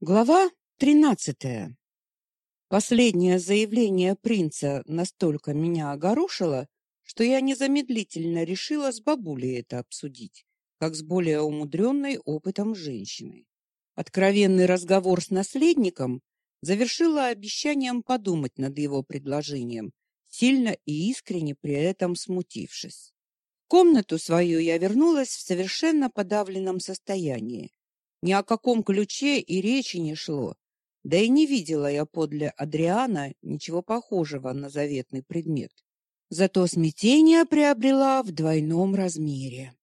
Глава тринадцатая. Последнее заявление принца настолько меня огорошило, что я незамедлительно решила с бабулей это обсудить, как с более умудренной опытом женщиной. Откровенный разговор с наследником завершила обещанием подумать над его предложением, сильно и искренне при этом смутившись. В комнату свою я вернулась в совершенно подавленном состоянии ни о каком ключе и речи не шло. Да и не видела я подле Адриана ничего похожего на заветный предмет. Зато смятение приобрела в двойном размере.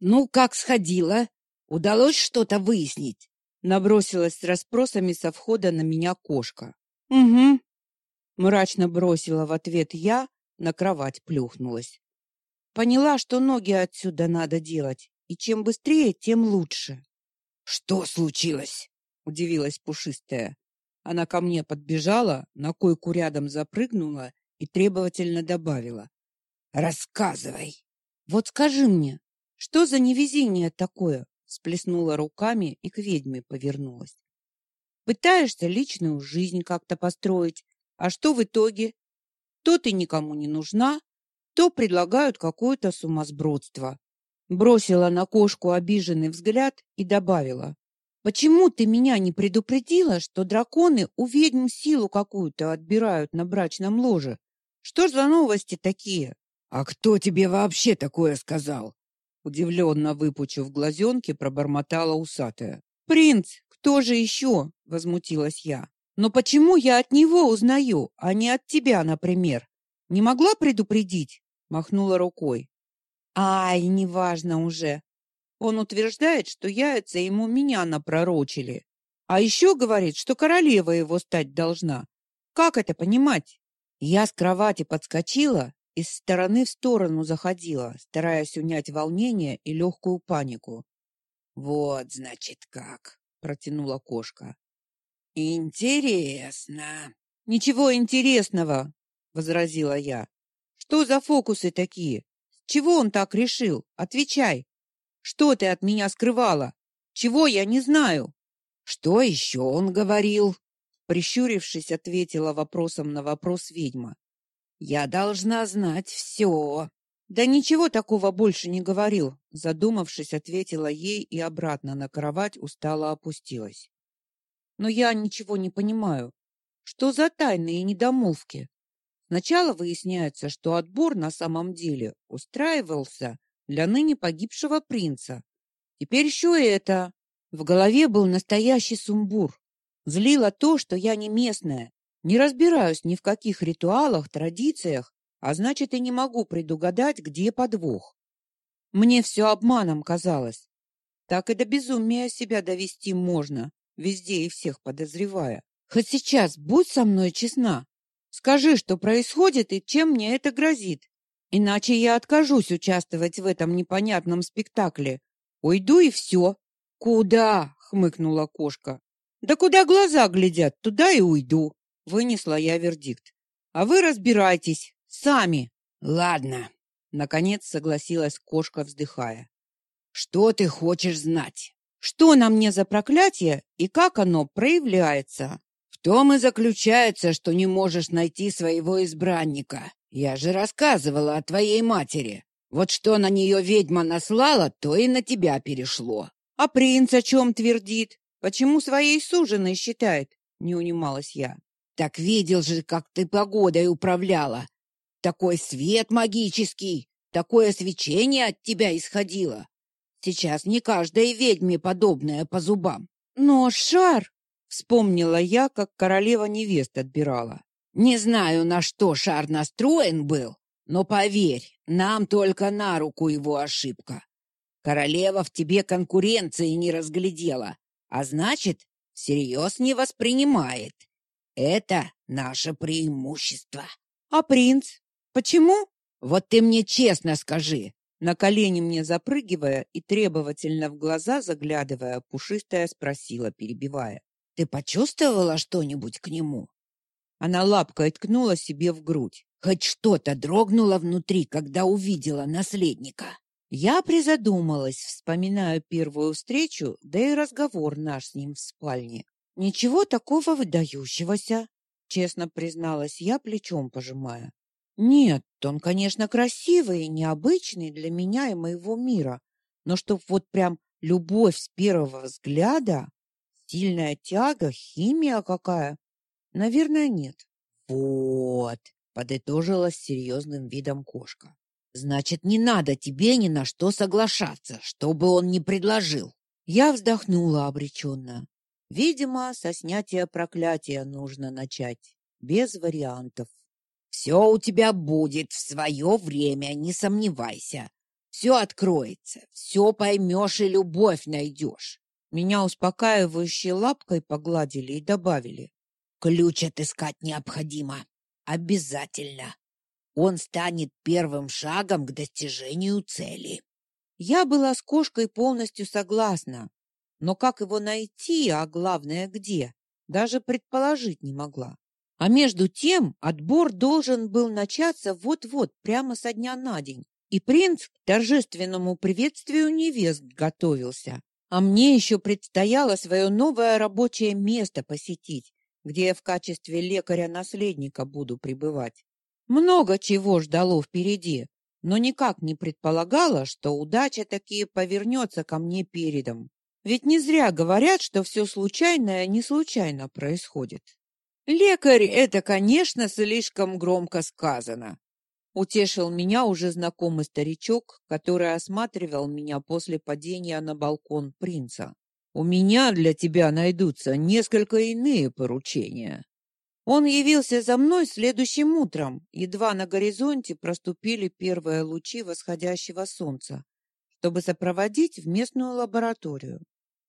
«Ну, как сходила? Удалось что-то выяснить?» Набросилась с расспросами со входа на меня кошка. «Угу». Мрачно бросила в ответ я, на кровать плюхнулась. Поняла, что ноги отсюда надо делать, и чем быстрее, тем лучше. Что случилось? удивилась пушистая. Она ко мне подбежала, на койку рядом запрыгнула и требовательно добавила: "Рассказывай. Вот скажи мне, что за невезение такое?" сплеснула руками и к ведьме повернулась. Пытаешься личную жизнь как-то построить, а что в итоге? То ты никому не нужна, то предлагают какое-то сумасбродство. Бросила на кошку обиженный взгляд и добавила: "Почему ты меня не предупредила, что драконы у ведьм силу какую-то отбирают на брачном ложе? Что ж за новости такие?" "А кто тебе вообще такое сказал?" удивленно выпучив глазенки, пробормотала усатая. "Принц, кто же еще?» — возмутилась я. "Но почему я от него узнаю, а не от тебя, например? Не могла предупредить?" махнула рукой. Ай, неважно уже. Он утверждает, что яйца ему меня напророчили. А еще говорит, что королева его стать должна. Как это понимать? Я с кровати подскочила и с стороны в сторону заходила, стараясь унять волнение и легкую панику. Вот, значит, как, протянула кошка. Интересно. Ничего интересного, возразила я. Что за фокусы такие? Чего он так решил? Отвечай. Что ты от меня скрывала? Чего я не знаю? Что еще он говорил? Прищурившись, ответила вопросом на вопрос ведьма. Я должна знать все. Да ничего такого больше не говорил, задумавшись, ответила ей и обратно на кровать устало опустилась. Но я ничего не понимаю. Что за тайные недомолвки? Сначала выясняется, что отбор на самом деле устраивался для ныне погибшего принца. Теперь еще это. В голове был настоящий сумбур. Злило то, что я не местная, не разбираюсь ни в каких ритуалах, традициях, а значит и не могу предугадать, где подвох. Мне все обманом казалось. Так и до безумия себя довести можно, везде и всех подозревая. Хоть сейчас будь со мной честна. Скажи, что происходит и чем мне это грозит. Иначе я откажусь участвовать в этом непонятном спектакле. Уйду и все. Куда? хмыкнула кошка. Да куда глаза глядят, туда и уйду, вынесла я вердикт. А вы разбирайтесь сами. Ладно, наконец согласилась кошка, вздыхая. Что ты хочешь знать? Что на мне за проклятие и как оно проявляется? Том и заключается, что не можешь найти своего избранника. Я же рассказывала о твоей матери. Вот что на нее ведьма наслала, то и на тебя перешло. А принц о чем твердит? Почему своей суженой считает? Не унималась я. Так видел же, как ты погодой управляла. Такой свет магический, такое свечение от тебя исходило. Сейчас не каждой ведьме подобное по зубам. Но шар Вспомнила я, как королева невест отбирала. Не знаю, на что шар настроен был, но поверь, нам только на руку его ошибка. Королева в тебе конкуренции не разглядела, а значит, всерьез не воспринимает. Это наше преимущество. А принц? Почему? Вот ты мне честно скажи. На колени мне запрыгивая и требовательно в глаза заглядывая, пушистая спросила, перебивая. Ты почувствовала что-нибудь к нему? Она лапкой ткнула себе в грудь. Хоть что-то дрогнуло внутри, когда увидела наследника. Я призадумалась, вспоминая первую встречу, да и разговор наш с ним в спальне. Ничего такого выдающегося, честно призналась я, плечом пожимая. Нет, он, конечно, красивый и необычный для меня и моего мира, но чтоб вот прям любовь с первого взгляда, сильная тяга, химия какая, наверное, нет. Вот, подытожила с серьезным видом кошка. Значит, не надо тебе ни на что соглашаться, что бы он ни предложил. Я вздохнула обреченно. Видимо, со снятия проклятия нужно начать, без вариантов. Все у тебя будет в свое время, не сомневайся. Все откроется, все поймешь и любовь найдешь. Меня успокаивающей лапкой погладили и добавили. Ключ отыскать необходимо. Обязательно. Он станет первым шагом к достижению цели. Я была с кошкой полностью согласна, но как его найти, а главное где, даже предположить не могла. А между тем отбор должен был начаться вот-вот, прямо со дня на день. И принц к торжественному приветствию невест готовился. А мне еще предстояло свое новое рабочее место посетить, где я в качестве лекаря-наследника буду пребывать. Много чего ждало впереди, но никак не предполагала, что удача таки повернется ко мне передом. Ведь не зря говорят, что все случайное не случайно происходит. Лекарь это, конечно, слишком громко сказано. Утешил меня уже знакомый старичок, который осматривал меня после падения на балкон принца. У меня для тебя найдутся несколько иные поручения. Он явился за мной следующим утром, едва на горизонте проступили первые лучи восходящего солнца, чтобы сопроводить в местную лабораторию.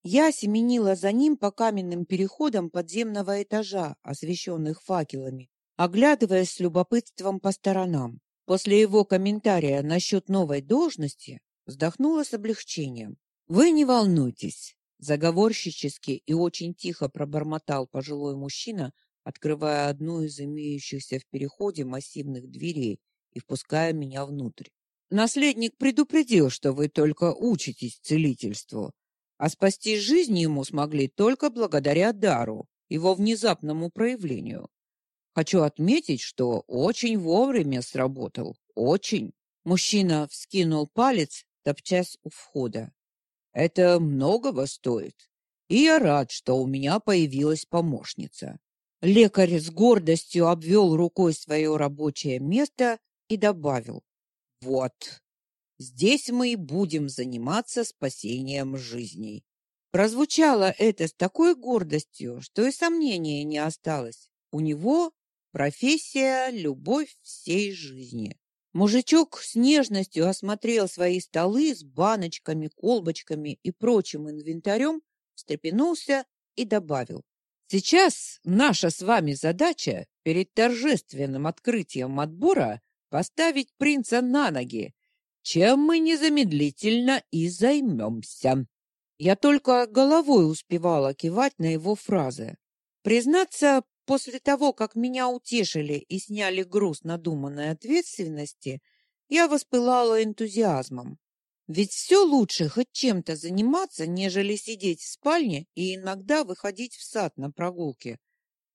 Я семенила за ним по каменным переходам подземного этажа, освещенных факелами, оглядываясь с любопытством по сторонам. После его комментария насчет новой должности вздохнула с облегчением. «Вы не волнуйтесь», — заговорщически и очень тихо пробормотал пожилой мужчина, открывая одну из имеющихся в переходе массивных дверей и впуская меня внутрь. Наследник предупредил, что вы только учитесь целительству, а спасти жизнь ему смогли только благодаря дару, его внезапному проявлению. Хочу отметить, что очень вовремя сработал. Очень. Мужчина вскинул палец, топчась у входа. Это многого стоит. И я рад, что у меня появилась помощница. Лекарь с гордостью обвел рукой свое рабочее место и добавил: "Вот. Здесь мы и будем заниматься спасением жизней". Прозвучало это с такой гордостью, что и сомнения не осталось. У него профессия любовь всей жизни. Мужичок с нежностью осмотрел свои столы с баночками, колбочками и прочим инвентарем, встрепенулся и добавил: Сейчас наша с вами задача перед торжественным открытием отбора поставить принца на ноги, чем мы незамедлительно и займемся. Я только головой успевала кивать на его фразы. Признаться, после того, как меня утешили и сняли груз надуманной ответственности, я воспылала энтузиазмом. Ведь все лучше хоть чем-то заниматься, нежели сидеть в спальне и иногда выходить в сад на прогулки.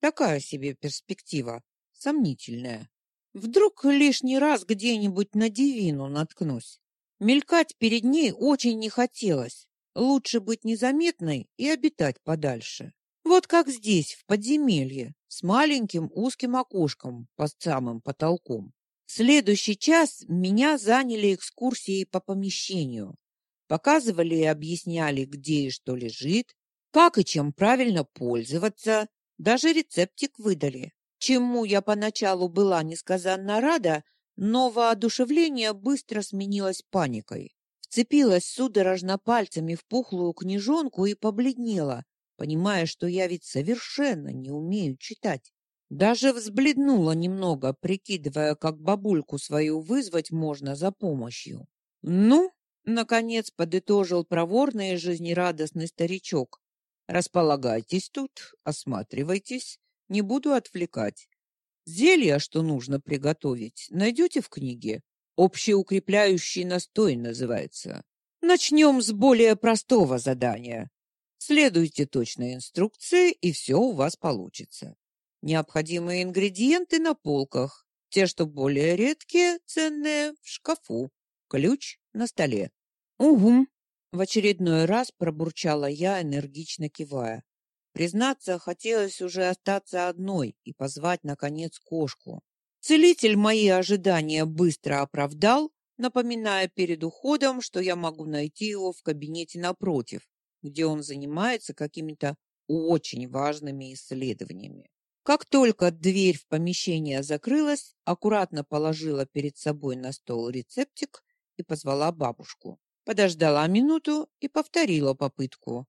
Такая себе перспектива, сомнительная. Вдруг лишний раз где-нибудь на Дивину наткнусь. Мелькать перед ней очень не хотелось. Лучше быть незаметной и обитать подальше. Вот как здесь, в подземелье, с маленьким узким окошком под самым потолком. Следующий час меня заняли экскурсии по помещению. Показывали и объясняли, где и что лежит, как и чем правильно пользоваться, даже рецептик выдали. Чему я поначалу была несказанно рада, но воодушевление быстро сменилось паникой. Вцепилась судорожно пальцами в пухлую книжонку и побледнела, понимая, что я ведь совершенно не умею читать. Даже взбледнула немного, прикидывая, как бабульку свою вызвать можно за помощью. Ну, наконец подытожил проворный и жизнерадостный старичок. Располагайтесь тут, осматривайтесь, не буду отвлекать. Зелье, что нужно приготовить, найдете в книге. Общеукрепляющий настой называется. Начнем с более простого задания. Следуйте точной инструкции, и все у вас получится. Необходимые ингредиенты на полках, те, что более редкие, ценные, в шкафу. Ключ на столе. Угу. В очередной раз пробурчала я, энергично кивая. Признаться, хотелось уже остаться одной и позвать, наконец, кошку. Целитель мои ожидания быстро оправдал, напоминая перед уходом, что я могу найти его в кабинете напротив, где он занимается какими-то очень важными исследованиями. Как только дверь в помещение закрылась, аккуратно положила перед собой на стол рецептик и позвала бабушку. Подождала минуту и повторила попытку.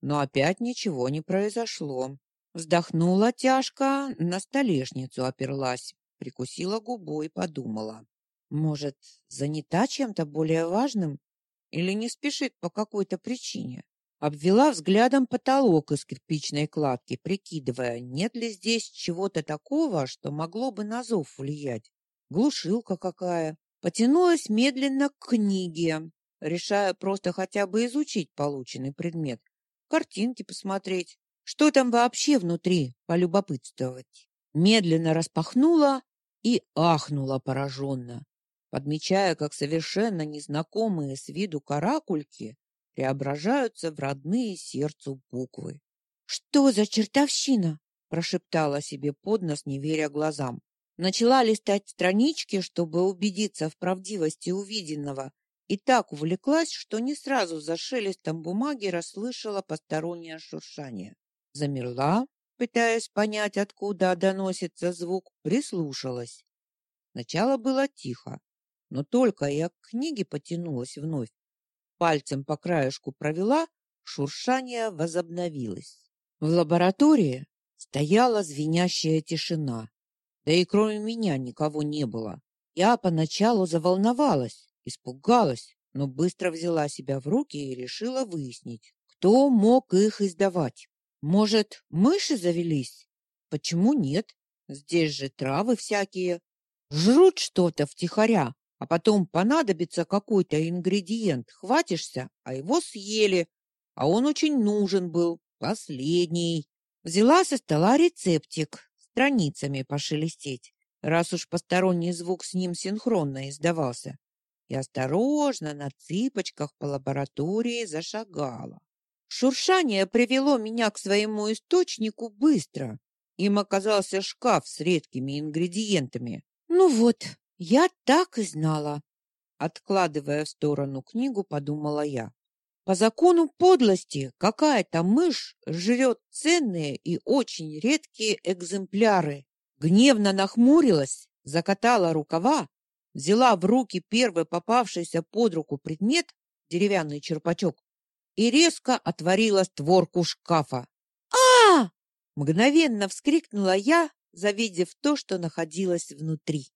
Но опять ничего не произошло. Вздохнула тяжко, на столешницу оперлась, прикусила губу и подумала. Может, занята чем-то более важным или не спешит по какой-то причине? Обвела взглядом потолок из кирпичной кладки, прикидывая, нет ли здесь чего-то такого, что могло бы на зов влиять. Глушилка какая. Потянулась медленно к книге, решая просто хотя бы изучить полученный предмет, картинки посмотреть, что там вообще внутри, полюбопытствовать. Медленно распахнула и ахнула пораженно, подмечая, как совершенно незнакомые с виду каракульки преображаются в родные сердцу буквы. «Что за чертовщина?» – прошептала себе под нос, не веря глазам. Начала листать странички, чтобы убедиться в правдивости увиденного, и так увлеклась, что не сразу за шелестом бумаги расслышала постороннее шуршание. Замерла, пытаясь понять, откуда доносится звук, прислушалась. Сначала было тихо, но только я к книге потянулась вновь, пальцем по краешку провела, шуршание возобновилось. В лаборатории стояла звенящая тишина. Да и кроме меня никого не было. Я поначалу заволновалась, испугалась, но быстро взяла себя в руки и решила выяснить, кто мог их издавать. Может, мыши завелись? Почему нет? Здесь же травы всякие. Жрут что-то втихаря, а потом понадобится какой-то ингредиент, хватишься, а его съели, а он очень нужен был, последний. Взяла со стола рецептик, страницами пошелестеть, раз уж посторонний звук с ним синхронно издавался. И осторожно на цыпочках по лаборатории зашагала. Шуршание привело меня к своему источнику быстро. Им оказался шкаф с редкими ингредиентами. Ну вот, я так и знала. Откладывая в сторону книгу, подумала я. По закону подлости какая-то мышь жрет ценные и очень редкие экземпляры. Гневно нахмурилась, закатала рукава, взяла в руки первый попавшийся под руку предмет, деревянный черпачок, и резко отворила створку шкафа. а Мгновенно вскрикнула я, завидев то, что находилось внутри.